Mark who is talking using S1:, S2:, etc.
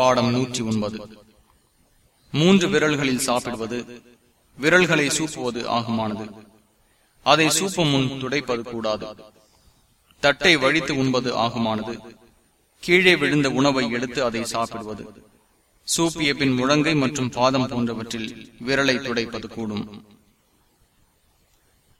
S1: பாடம் நூற்றி ஒன்பது. மூன்று விரல்களில் சாப்பிடுவது விரல்களை சூப்புவது ஆகுமானது. அதை சூப்பும் முன் துடைப்பது கூடாது. தட்டை வழித்து உண்பது ஆகுமானது. கீழே விழுந்த உணவை எடுத்து அதை சாப்பிடுவது. சூப்பிய பின் முழங்கை மற்றும் பாதம் போன்றவற்றில் விரலை துடைப்பது கூடும்.